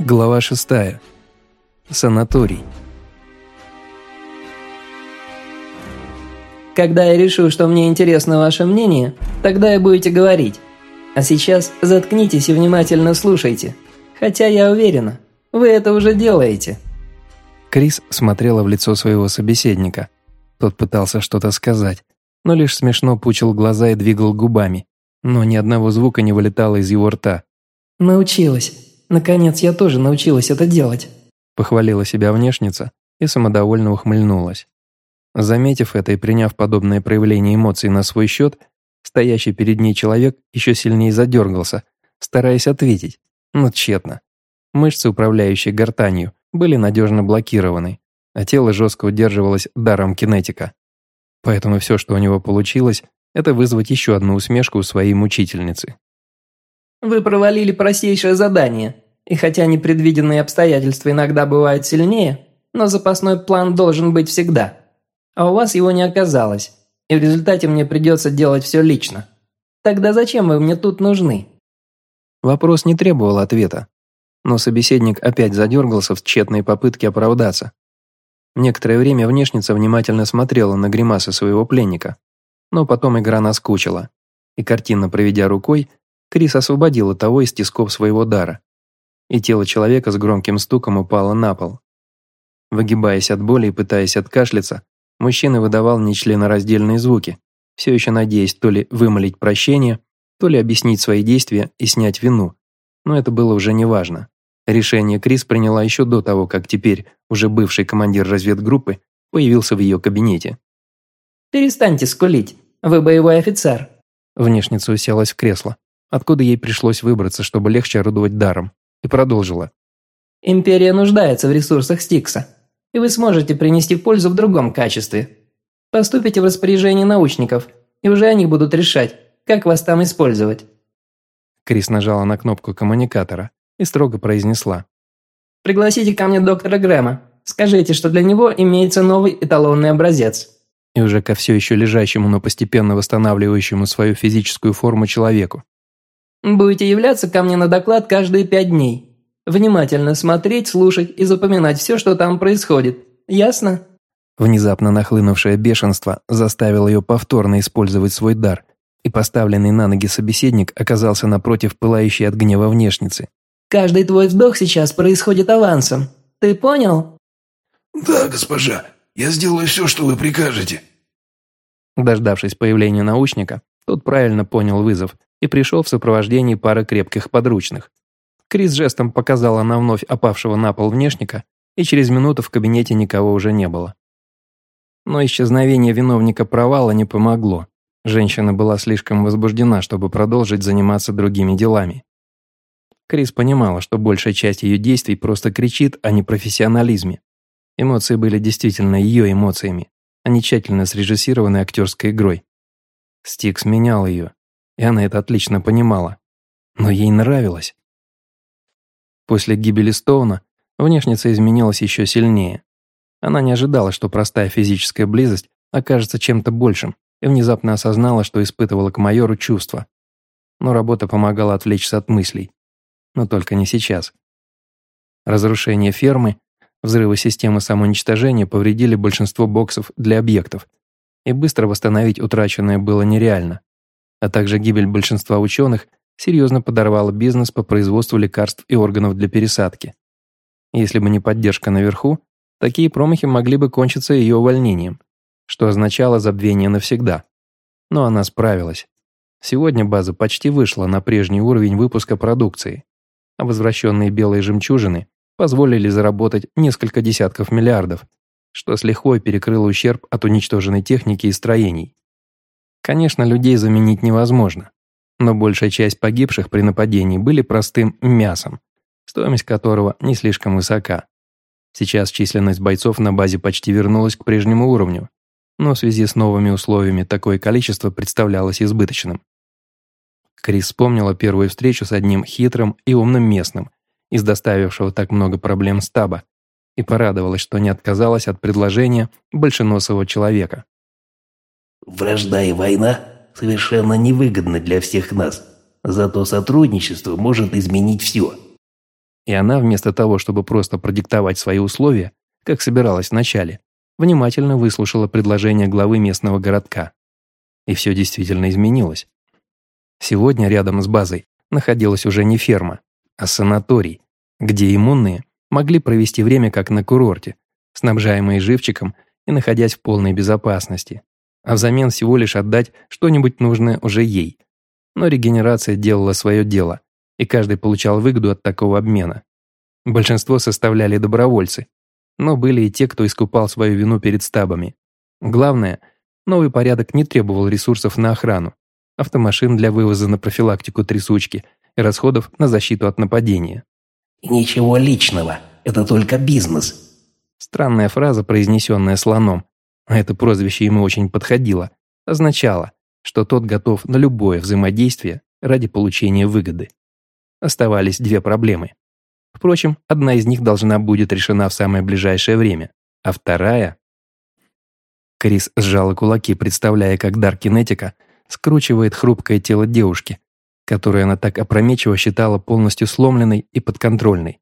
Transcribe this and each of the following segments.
Глава 6. Санаторий. Когда я решу, что мне интересно ваше мнение, тогда и будете говорить. А сейчас заткнитесь и внимательно слушайте. Хотя я уверена, вы это уже делаете. Крис смотрела в лицо своего собеседника. Тот пытался что-то сказать, но лишь смешно пучил глаза и двигал губами, но ни одного звука не вылетало из его рта. Научилась. Наконец, я тоже научилась это делать. Похвалила себя внешница и самодовольно ухмыльнулась. Заметив это и приняв подобное проявление эмоций на свой счет, стоящий перед ней человек еще сильнее задергался, стараясь ответить, но тщетно. Мышцы, управляющие гортанью, были надежно блокированы, а тело жестко удерживалось даром кинетика. Поэтому все, что у него получилось, это вызвать еще одну усмешку у своей мучительницы. Вы провалили простейшее задание, и хотя непредвиденные обстоятельства иногда бывают сильнее, но запасной план должен быть всегда. А у вас его не оказалось, и в результате мне придется делать все лично. Тогда зачем вы мне тут нужны?» Вопрос не требовал ответа, но собеседник опять задергался в тщетной попытке оправдаться. Некоторое время внешница внимательно смотрела на гримасы своего пленника, но потом игра наскучила, и картинно проведя рукой, Крис освободила того из тисков своего дара, и тело человека с громким стуком упало на пол. Выгибаясь от боли и пытаясь откашляться, мужчина выдавал нечленораздельные звуки, все еще надеясь то ли вымолить прощение, то ли объяснить свои действия и снять вину, но это было уже неважно. Решение Крис приняла еще до того, как теперь уже бывший командир разведгруппы появился в ее кабинете. «Перестаньте скулить, вы боевой офицер». Внешница уселась в кресло откуда ей пришлось выбраться, чтобы легче орудовать даром, и продолжила. «Империя нуждается в ресурсах Стикса, и вы сможете принести пользу в другом качестве. Поступите в распоряжение научников, и уже они будут решать, как вас там использовать». Крис нажала на кнопку коммуникатора и строго произнесла. «Пригласите ко мне доктора Грэма. Скажите, что для него имеется новый эталонный образец». И уже ко все еще лежащему, но постепенно восстанавливающему свою физическую форму человеку. Будете являться ко мне на доклад каждые пять дней. Внимательно смотреть, слушать и запоминать все, что там происходит. Ясно?» Внезапно нахлынувшее бешенство заставило ее повторно использовать свой дар, и поставленный на ноги собеседник оказался напротив пылающей от гнева внешницы. «Каждый твой вдох сейчас происходит авансом. Ты понял?» «Да, госпожа. Я сделаю все, что вы прикажете». Дождавшись появления научника, тот правильно понял вызов и пришел в сопровождении пары крепких подручных. Крис жестом показала на вновь опавшего на пол внешника, и через минуту в кабинете никого уже не было. Но исчезновение виновника провала не помогло. Женщина была слишком возбуждена, чтобы продолжить заниматься другими делами. Крис понимала, что большая часть ее действий просто кричит о непрофессионализме. Эмоции были действительно ее эмоциями, а не тщательно срежиссированной актерской игрой. Стикс менял ее, и она это отлично понимала. Но ей нравилось. После гибели Стоуна внешница изменилась еще сильнее. Она не ожидала, что простая физическая близость окажется чем-то большим, и внезапно осознала, что испытывала к майору чувства. Но работа помогала отвлечься от мыслей. Но только не сейчас. Разрушение фермы, взрывы системы самоуничтожения повредили большинство боксов для объектов, и быстро восстановить утраченное было нереально а также гибель большинства ученых серьезно подорвала бизнес по производству лекарств и органов для пересадки. Если бы не поддержка наверху, такие промахи могли бы кончиться ее увольнением, что означало забвение навсегда. Но она справилась. Сегодня база почти вышла на прежний уровень выпуска продукции, а возвращенные белые жемчужины позволили заработать несколько десятков миллиардов, что с лихвой перекрыло ущерб от уничтоженной техники и строений. Конечно, людей заменить невозможно, но большая часть погибших при нападении были простым мясом, стоимость которого не слишком высока. Сейчас численность бойцов на базе почти вернулась к прежнему уровню, но в связи с новыми условиями такое количество представлялось избыточным. Крис вспомнила первую встречу с одним хитрым и умным местным, из доставившего так много проблем стаба, и порадовалась, что не отказалась от предложения большеносого человека. Вражда и война совершенно невыгодны для всех нас. Зато сотрудничество может изменить все. И она, вместо того, чтобы просто продиктовать свои условия, как собиралась вначале, внимательно выслушала предложение главы местного городка. И все действительно изменилось. Сегодня рядом с базой находилась уже не ферма, а санаторий, где иммунные могли провести время как на курорте, снабжаемые живчиком и находясь в полной безопасности, а взамен всего лишь отдать что-нибудь нужное уже ей. Но регенерация делала свое дело, и каждый получал выгоду от такого обмена. Большинство составляли добровольцы, но были и те, кто искупал свою вину перед стабами. Главное, новый порядок не требовал ресурсов на охрану, автомашин для вывоза на профилактику трясучки и расходов на защиту от нападения. «Ничего личного, это только бизнес», Странная фраза, произнесенная слоном, а это прозвище ему очень подходило, означала, что тот готов на любое взаимодействие ради получения выгоды. Оставались две проблемы. Впрочем, одна из них должна будет решена в самое ближайшее время, а вторая... Крис сжала кулаки, представляя, как дар кинетика скручивает хрупкое тело девушки, которую она так опрометчиво считала полностью сломленной и подконтрольной.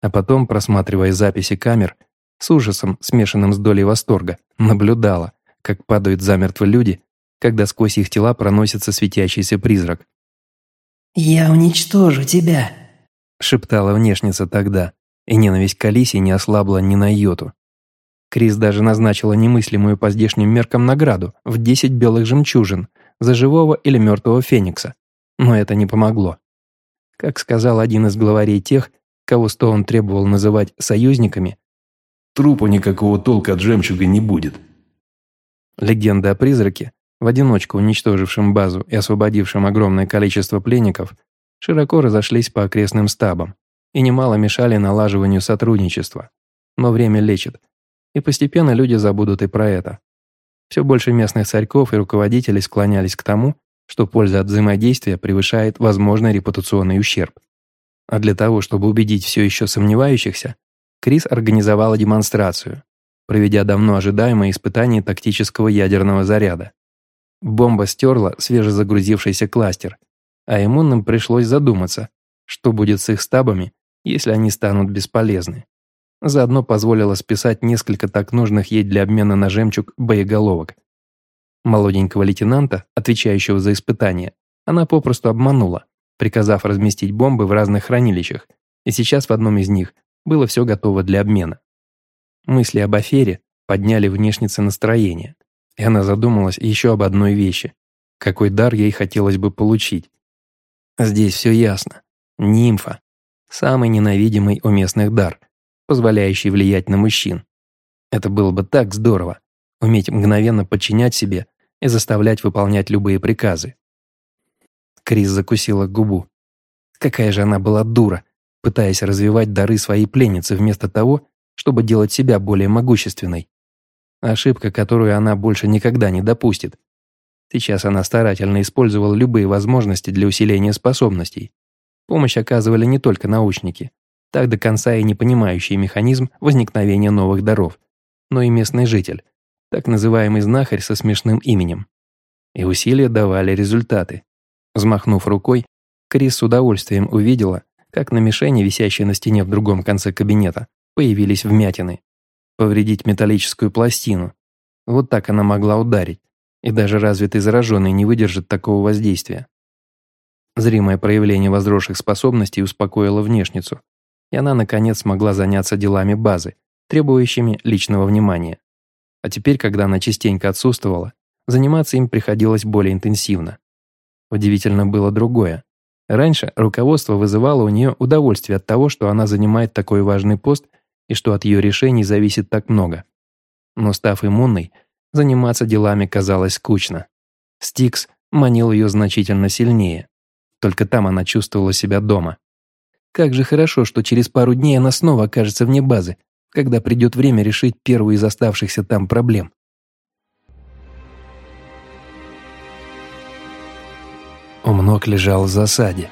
А потом, просматривая записи камер, с ужасом, смешанным с долей восторга, наблюдала, как падают замертво люди, когда сквозь их тела проносится светящийся призрак. «Я уничтожу тебя», — шептала внешница тогда, и ненависть к Алисе не ослабла ни на йоту. Крис даже назначила немыслимую по здешним меркам награду в 10 белых жемчужин за живого или мертвого феникса, но это не помогло. Как сказал один из главарей тех, кого Стоун требовал называть союзниками, Трупу никакого толка от жемчуга не будет. Легенда о призраке, в одиночку уничтожившем базу и освободившем огромное количество пленников, широко разошлись по окрестным стабам и немало мешали налаживанию сотрудничества. Но время лечит, и постепенно люди забудут и про это. Все больше местных царьков и руководителей склонялись к тому, что польза от взаимодействия превышает возможный репутационный ущерб. А для того, чтобы убедить все еще сомневающихся, Крис организовала демонстрацию, проведя давно ожидаемое испытание тактического ядерного заряда. Бомба стерла свежезагрузившийся кластер, а иммунным пришлось задуматься, что будет с их стабами, если они станут бесполезны. Заодно позволила списать несколько так нужных ей для обмена на жемчуг боеголовок. Молоденького лейтенанта, отвечающего за испытание, она попросту обманула, приказав разместить бомбы в разных хранилищах, и сейчас в одном из них было все готово для обмена. Мысли об афере подняли внешнице настроение, и она задумалась еще об одной вещи. Какой дар ей хотелось бы получить? Здесь все ясно. Нимфа. Самый ненавидимый у местных дар, позволяющий влиять на мужчин. Это было бы так здорово, уметь мгновенно подчинять себе и заставлять выполнять любые приказы. Крис закусила губу. Какая же она была дура, пытаясь развивать дары своей пленницы вместо того, чтобы делать себя более могущественной. Ошибка, которую она больше никогда не допустит. Сейчас она старательно использовала любые возможности для усиления способностей. Помощь оказывали не только научники, так до конца и не понимающие механизм возникновения новых даров, но и местный житель, так называемый знахарь со смешным именем. И усилия давали результаты. Взмахнув рукой, Крис с удовольствием увидела, как на мишени, висящей на стене в другом конце кабинета, появились вмятины. Повредить металлическую пластину. Вот так она могла ударить, и даже развитый зараженный не выдержит такого воздействия. Зримое проявление возросших способностей успокоило внешницу, и она, наконец, смогла заняться делами базы, требующими личного внимания. А теперь, когда она частенько отсутствовала, заниматься им приходилось более интенсивно. Удивительно было другое. Раньше руководство вызывало у нее удовольствие от того, что она занимает такой важный пост и что от ее решений зависит так много. Но став иммунной, заниматься делами казалось скучно. Стикс манил ее значительно сильнее. Только там она чувствовала себя дома. Как же хорошо, что через пару дней она снова окажется вне базы, когда придет время решить первую из оставшихся там проблем. Умнок лежал в засаде.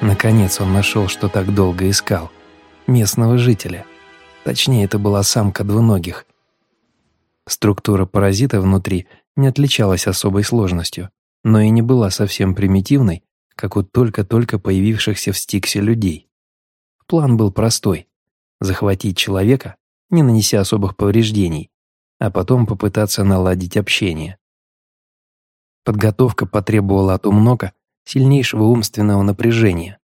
Наконец он нашел, что так долго искал. Местного жителя. Точнее, это была самка двуногих. Структура паразита внутри не отличалась особой сложностью, но и не была совсем примитивной, как у только-только появившихся в Стиксе людей. План был простой – захватить человека, не нанеся особых повреждений, а потом попытаться наладить общение. Подготовка потребовала от Умнока сильнейшего умственного напряжения.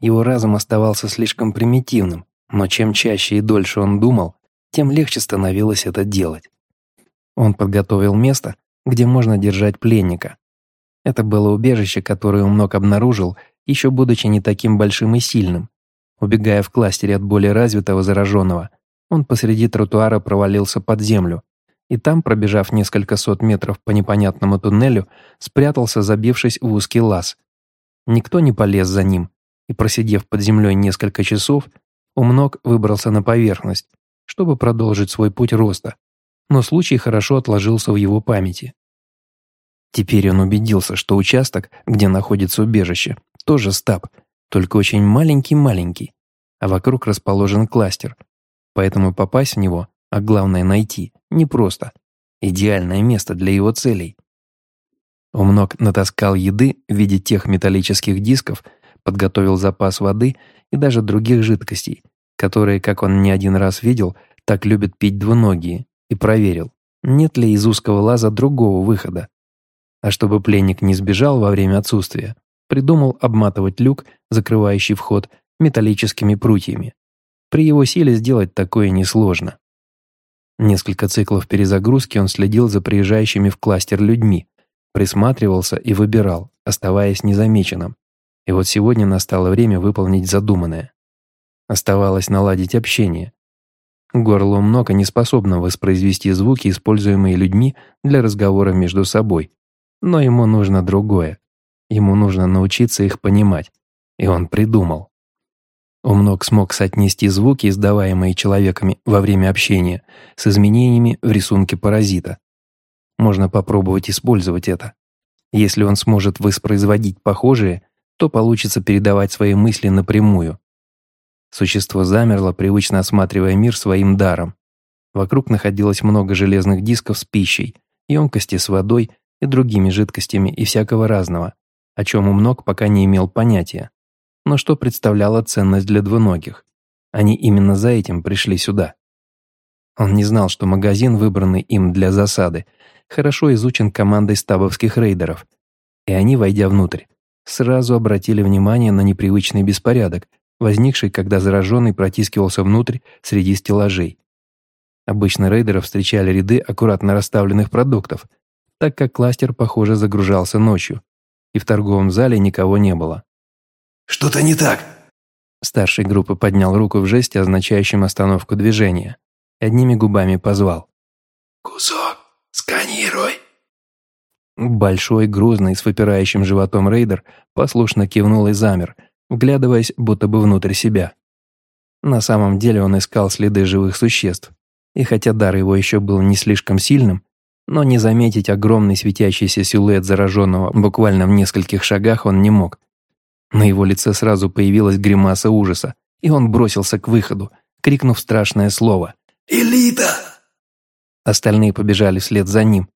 Его разум оставался слишком примитивным, но чем чаще и дольше он думал, тем легче становилось это делать. Он подготовил место, где можно держать пленника. Это было убежище, которое Умнок обнаружил, еще будучи не таким большим и сильным. Убегая в кластере от более развитого зараженного, он посреди тротуара провалился под землю, и там, пробежав несколько сот метров по непонятному туннелю, спрятался, забившись в узкий лаз. Никто не полез за ним, и, просидев под землей несколько часов, Умнок выбрался на поверхность, чтобы продолжить свой путь роста, но случай хорошо отложился в его памяти. Теперь он убедился, что участок, где находится убежище, тоже стаб, только очень маленький-маленький, а вокруг расположен кластер, поэтому попасть в него, а главное найти, непросто. Идеальное место для его целей. Умнок натаскал еды в виде тех металлических дисков, подготовил запас воды и даже других жидкостей, которые, как он не один раз видел, так любят пить двуногие, и проверил, нет ли из узкого лаза другого выхода. А чтобы пленник не сбежал во время отсутствия, придумал обматывать люк, закрывающий вход, металлическими прутьями. При его силе сделать такое несложно. Несколько циклов перезагрузки он следил за приезжающими в кластер людьми, присматривался и выбирал, оставаясь незамеченным. И вот сегодня настало время выполнить задуманное. Оставалось наладить общение. Горло много не способно воспроизвести звуки, используемые людьми для разговора между собой. Но ему нужно другое. Ему нужно научиться их понимать. И он придумал. Умнок смог соотнести звуки, издаваемые человеками во время общения, с изменениями в рисунке паразита. Можно попробовать использовать это. Если он сможет воспроизводить похожие, то получится передавать свои мысли напрямую. Существо замерло, привычно осматривая мир своим даром. Вокруг находилось много железных дисков с пищей, емкости с водой и другими жидкостями и всякого разного, о чем Умнок пока не имел понятия. Но что представляло ценность для двуногих? Они именно за этим пришли сюда. Он не знал, что магазин, выбранный им для засады, хорошо изучен командой стабовских рейдеров, и они, войдя внутрь, сразу обратили внимание на непривычный беспорядок, возникший, когда зараженный протискивался внутрь среди стеллажей. Обычно рейдеров встречали ряды аккуратно расставленных продуктов, так как кластер, похоже, загружался ночью, и в торговом зале никого не было. «Что-то не так!» Старший группы поднял руку в жесте, означающем остановку движения. Одними губами позвал. «Кусок, сканируй!» Большой, грузный, с выпирающим животом рейдер послушно кивнул и замер, вглядываясь будто бы внутрь себя. На самом деле он искал следы живых существ, и хотя дар его еще был не слишком сильным, но не заметить огромный светящийся силуэт зараженного буквально в нескольких шагах он не мог. На его лице сразу появилась гримаса ужаса, и он бросился к выходу, крикнув страшное слово «Элита!». Остальные побежали вслед за ним,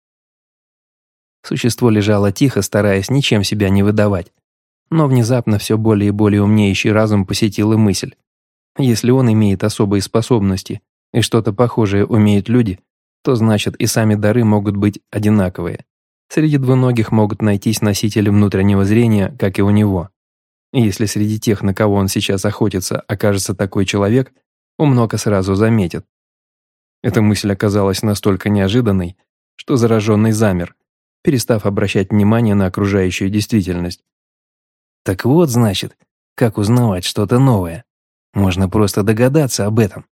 Существо лежало тихо, стараясь ничем себя не выдавать. Но внезапно все более и более умнеющий разум посетила мысль. Если он имеет особые способности и что-то похожее умеют люди, то значит и сами дары могут быть одинаковые. Среди двуногих могут найтись носители внутреннего зрения, как и у него. Если среди тех, на кого он сейчас охотится, окажется такой человек, умнока сразу заметит. Эта мысль оказалась настолько неожиданной, что зараженный замер, перестав обращать внимание на окружающую действительность. Так вот, значит, как узнавать что-то новое. Можно просто догадаться об этом.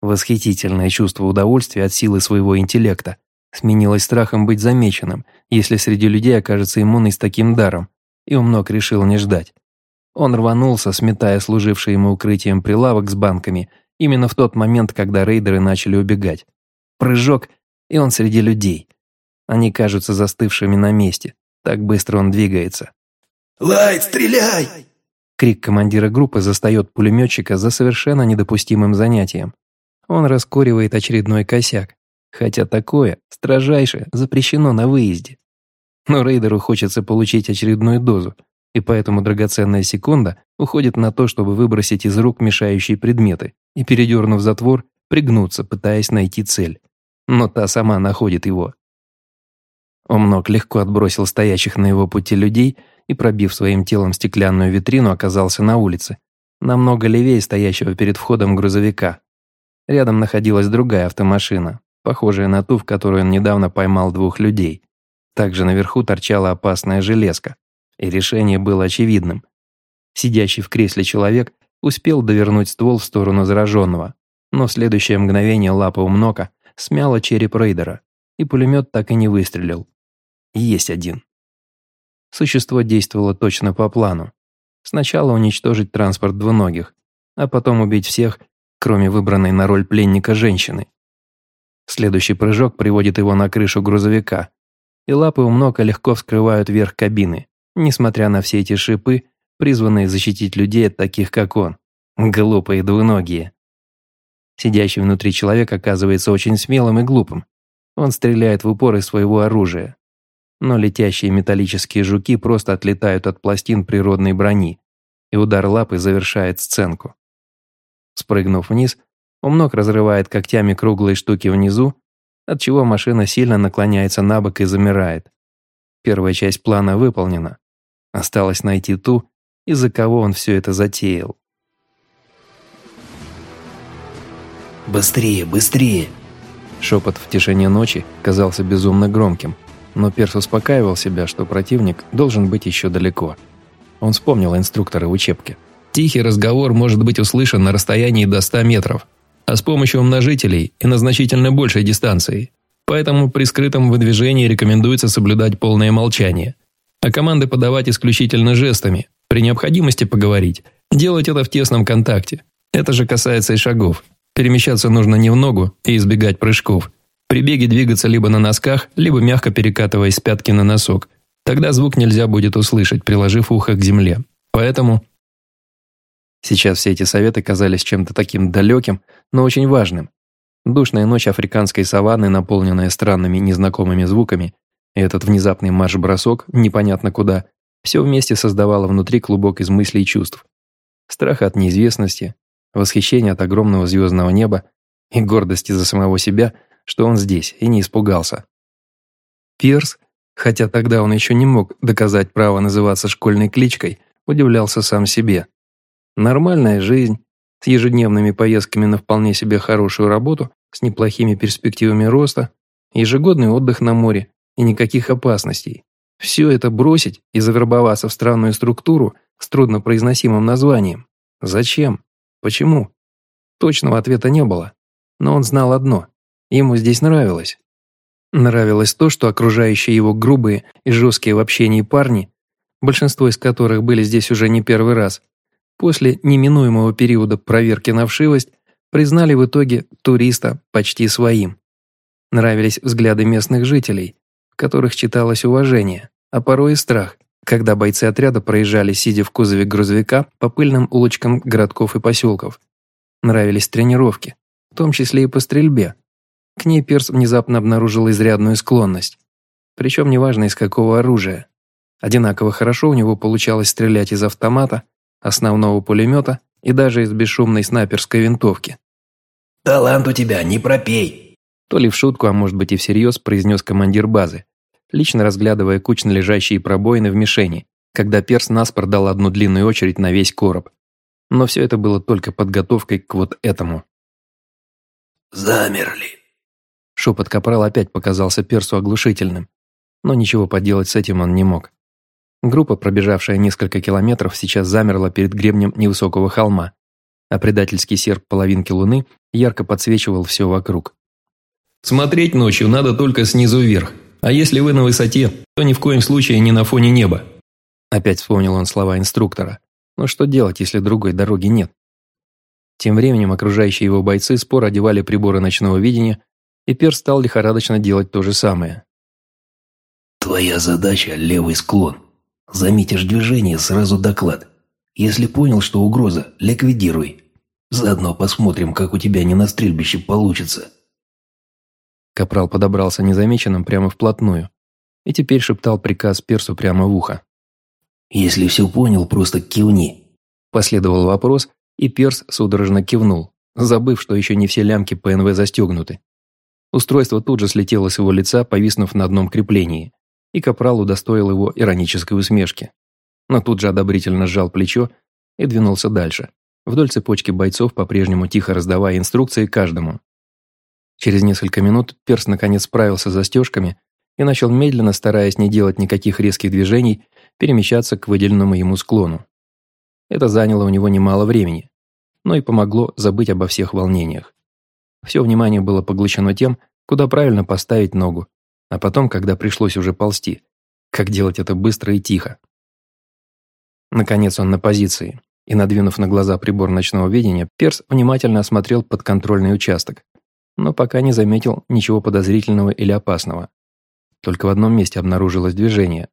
Восхитительное чувство удовольствия от силы своего интеллекта сменилось страхом быть замеченным, если среди людей окажется иммунный с таким даром, и умнок решил не ждать. Он рванулся, сметая служивший ему укрытием прилавок с банками, именно в тот момент, когда рейдеры начали убегать. Прыжок, и он среди людей. Они кажутся застывшими на месте. Так быстро он двигается. «Лайт, стреляй!» Крик командира группы застает пулеметчика за совершенно недопустимым занятием. Он раскуривает очередной косяк, хотя такое, строжайше, запрещено на выезде. Но рейдеру хочется получить очередную дозу, и поэтому драгоценная секунда уходит на то, чтобы выбросить из рук мешающие предметы и, передернув затвор, пригнуться, пытаясь найти цель. Но та сама находит его. Омнок легко отбросил стоящих на его пути людей и, пробив своим телом стеклянную витрину, оказался на улице, намного левее стоящего перед входом грузовика. Рядом находилась другая автомашина, похожая на ту, в которую он недавно поймал двух людей. Также наверху торчала опасная железка, и решение было очевидным. Сидящий в кресле человек успел довернуть ствол в сторону зараженного, но в следующее мгновение лапа у Мнока смяла череп рейдера, и пулемет так и не выстрелил. Есть один. Существо действовало точно по плану. Сначала уничтожить транспорт двуногих, а потом убить всех, кроме выбранной на роль пленника женщины. Следующий прыжок приводит его на крышу грузовика, и лапы у Мнока легко вскрывают верх кабины, несмотря на все эти шипы, призванные защитить людей от таких, как он. Глупые двуногие. Сидящий внутри человек оказывается очень смелым и глупым. Он стреляет в упор из своего оружия. Но летящие металлические жуки просто отлетают от пластин природной брони, и удар лапы завершает сценку. Спрыгнув вниз, Умнок разрывает когтями круглые штуки внизу, отчего машина сильно наклоняется на бок и замирает. Первая часть плана выполнена. Осталось найти ту, из-за кого он все это затеял. «Быстрее, быстрее!» Шепот в тишине ночи казался безумно громким, но Перс успокаивал себя, что противник должен быть еще далеко. Он вспомнил инструктора в учебке. Тихий разговор может быть услышан на расстоянии до 100 метров, а с помощью умножителей и на значительно большей дистанции. Поэтому при скрытом выдвижении рекомендуется соблюдать полное молчание. А команды подавать исключительно жестами, при необходимости поговорить. Делать это в тесном контакте. Это же касается и шагов. Перемещаться нужно не в ногу и избегать прыжков. При беге двигаться либо на носках, либо мягко перекатываясь с пятки на носок. Тогда звук нельзя будет услышать, приложив ухо к земле. Поэтому... Сейчас все эти советы казались чем-то таким далеким, но очень важным. Душная ночь африканской саванны, наполненная странными незнакомыми звуками, этот внезапный марш-бросок, непонятно куда, все вместе создавало внутри клубок из мыслей и чувств. Страх от неизвестности, восхищение от огромного звездного неба и гордости за самого себя, что он здесь и не испугался. Пирс, хотя тогда он еще не мог доказать право называться школьной кличкой, удивлялся сам себе. Нормальная жизнь, с ежедневными поездками на вполне себе хорошую работу, с неплохими перспективами роста, ежегодный отдых на море и никаких опасностей. Все это бросить и завербоваться в странную структуру с труднопроизносимым названием. Зачем? Почему? Точного ответа не было. Но он знал одно. Ему здесь нравилось. Нравилось то, что окружающие его грубые и жесткие в общении парни, большинство из которых были здесь уже не первый раз, после неминуемого периода проверки на вшивость, признали в итоге туриста почти своим. Нравились взгляды местных жителей, которых читалось уважение, а порой и страх, когда бойцы отряда проезжали, сидя в кузове грузовика по пыльным улочкам городков и поселков. Нравились тренировки, в том числе и по стрельбе. К ней Перс внезапно обнаружил изрядную склонность. Причем неважно из какого оружия. Одинаково хорошо у него получалось стрелять из автомата, основного пулемета и даже из бесшумной снайперской винтовки. «Талант у тебя, не пропей!» То ли в шутку, а может быть и всерьез, произнес командир базы, лично разглядывая кучно лежащие пробоины в мишени, когда перс наспор дал одну длинную очередь на весь короб. Но все это было только подготовкой к вот этому. «Замерли!» Шепот капрал опять показался персу оглушительным, но ничего поделать с этим он не мог. Группа, пробежавшая несколько километров, сейчас замерла перед гребнем невысокого холма, а предательский серп половинки луны ярко подсвечивал все вокруг. «Смотреть ночью надо только снизу вверх», а если вы на высоте, то ни в коем случае не на фоне неба». Опять вспомнил он слова инструктора. Но что делать, если другой дороги нет? Тем временем окружающие его бойцы спор одевали приборы ночного видения, и Пер стал лихорадочно делать то же самое. «Твоя задача – левый склон. Заметишь движение – сразу доклад. Если понял, что угроза – ликвидируй. Заодно посмотрим, как у тебя не на стрельбище получится». Капрал подобрался незамеченным прямо вплотную и теперь шептал приказ персу прямо в ухо. Если все понял, просто кивни. Последовал вопрос, и Перс судорожно кивнул, забыв, что еще не все лямки ПНВ застегнуты. Устройство тут же слетело с его лица, повиснув на одном креплении, и Капрал удостоил его иронической усмешки. Но тут же одобрительно сжал плечо и двинулся дальше, вдоль цепочки бойцов, по-прежнему тихо раздавая инструкции каждому. Через несколько минут Перс наконец справился с застежками и начал медленно, стараясь не делать никаких резких движений, перемещаться к выделенному ему склону. Это заняло у него немало времени, но и помогло забыть обо всех волнениях. Все внимание было поглощено тем, куда правильно поставить ногу, а потом, когда пришлось уже ползти, как делать это быстро и тихо. Наконец он на позиции, и, надвинув на глаза прибор ночного видения, Перс внимательно осмотрел подконтрольный участок, но пока не заметил ничего подозрительного или опасного. Только в одном месте обнаружилось движение.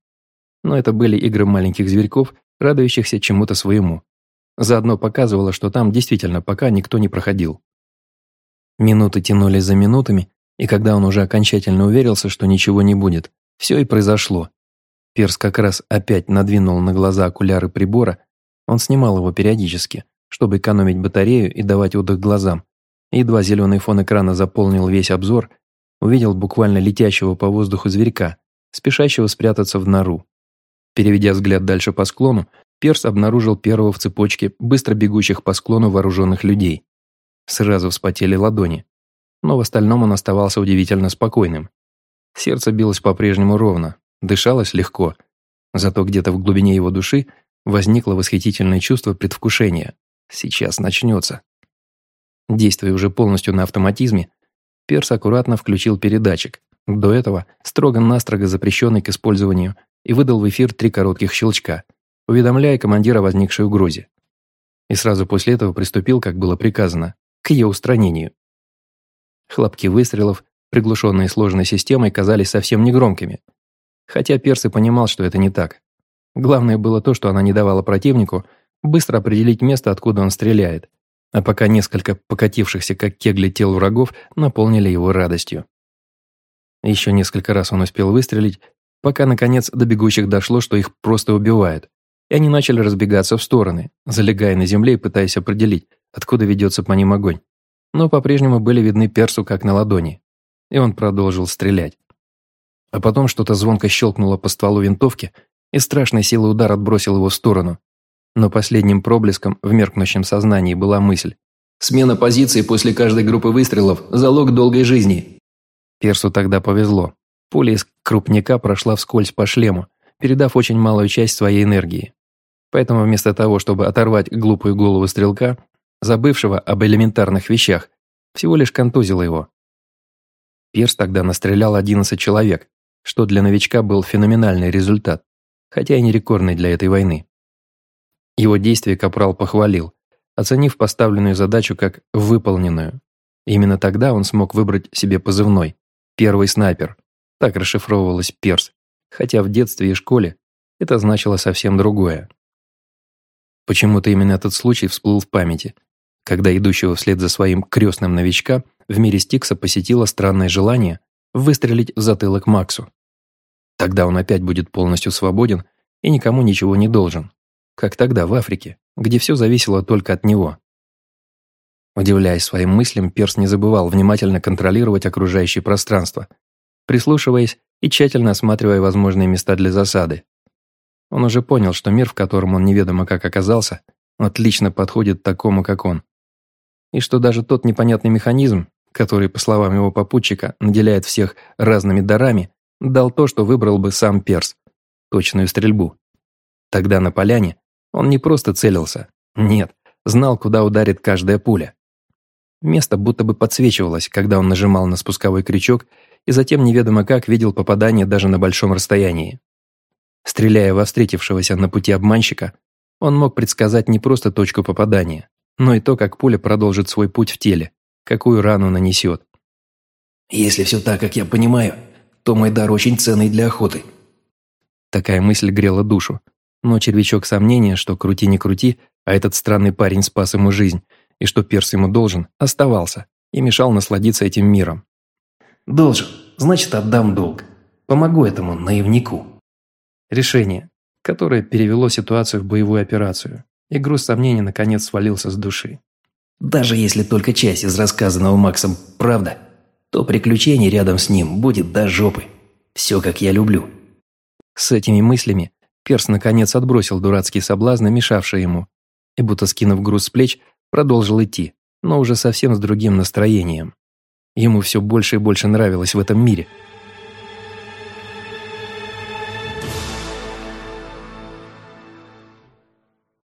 Но это были игры маленьких зверьков, радующихся чему-то своему. Заодно показывало, что там действительно пока никто не проходил. Минуты тянулись за минутами, и когда он уже окончательно уверился, что ничего не будет, все и произошло. Перс как раз опять надвинул на глаза окуляры прибора, он снимал его периодически, чтобы экономить батарею и давать отдых глазам. Едва зеленый фон экрана заполнил весь обзор, увидел буквально летящего по воздуху зверька, спешащего спрятаться в нору. Переведя взгляд дальше по склону, Перс обнаружил первого в цепочке быстро бегущих по склону вооруженных людей. Сразу вспотели ладони. Но в остальном он оставался удивительно спокойным. Сердце билось по-прежнему ровно, дышалось легко. Зато где-то в глубине его души возникло восхитительное чувство предвкушения. Сейчас начнется. Действуя уже полностью на автоматизме, Перс аккуратно включил передатчик, до этого строго-настрого запрещенный к использованию, и выдал в эфир три коротких щелчка, уведомляя командира возникшей угрозе. И сразу после этого приступил, как было приказано, к ее устранению. Хлопки выстрелов, приглушенные сложной системой, казались совсем негромкими. Хотя Перс и понимал, что это не так. Главное было то, что она не давала противнику быстро определить место, откуда он стреляет, а пока несколько покатившихся как кегли тел врагов наполнили его радостью. Еще несколько раз он успел выстрелить, пока наконец до бегущих дошло, что их просто убивают, и они начали разбегаться в стороны, залегая на земле и пытаясь определить, откуда ведется по ним огонь. Но по-прежнему были видны персу как на ладони, и он продолжил стрелять. А потом что-то звонко щелкнуло по стволу винтовки, и страшной силой удар отбросил его в сторону, но последним проблеском в меркнущем сознании была мысль. «Смена позиции после каждой группы выстрелов – залог долгой жизни». Персу тогда повезло. Пуля из крупника прошла вскользь по шлему, передав очень малую часть своей энергии. Поэтому вместо того, чтобы оторвать глупую голову стрелка, забывшего об элементарных вещах, всего лишь контузило его. Перс тогда настрелял 11 человек, что для новичка был феноменальный результат, хотя и не рекордный для этой войны. Его действия Капрал похвалил, оценив поставленную задачу как выполненную. Именно тогда он смог выбрать себе позывной «Первый снайпер». Так расшифровывалась Перс, хотя в детстве и школе это значило совсем другое. Почему-то именно этот случай всплыл в памяти, когда идущего вслед за своим крестным новичка в мире Стикса посетило странное желание выстрелить в затылок Максу. Тогда он опять будет полностью свободен и никому ничего не должен как тогда в Африке, где все зависело только от него. Удивляясь своим мыслям, Перс не забывал внимательно контролировать окружающее пространство, прислушиваясь и тщательно осматривая возможные места для засады. Он уже понял, что мир, в котором он неведомо как оказался, отлично подходит такому, как он. И что даже тот непонятный механизм, который, по словам его попутчика, наделяет всех разными дарами, дал то, что выбрал бы сам Перс – точную стрельбу. Тогда на поляне он не просто целился. Нет, знал, куда ударит каждая пуля. Место будто бы подсвечивалось, когда он нажимал на спусковой крючок и затем неведомо как видел попадание даже на большом расстоянии. Стреляя во встретившегося на пути обманщика, он мог предсказать не просто точку попадания, но и то, как пуля продолжит свой путь в теле, какую рану нанесет. «Если все так, как я понимаю, то мой дар очень ценный для охоты». Такая мысль грела душу, но червячок сомнения, что крути не крути, а этот странный парень спас ему жизнь, и что перс ему должен, оставался и мешал насладиться этим миром. «Должен, значит, отдам долг. Помогу этому наивнику». Решение. которое перевело ситуацию в боевую операцию, и груз сомнений наконец свалился с души. Даже если только часть из рассказанного Максом правда, то приключений рядом с ним будет до жопы. Все, как я люблю. С этими мыслями Перс наконец отбросил дурацкие соблазны, мешавшие ему, и, будто скинув груз с плеч, продолжил идти, но уже совсем с другим настроением. Ему все больше и больше нравилось в этом мире –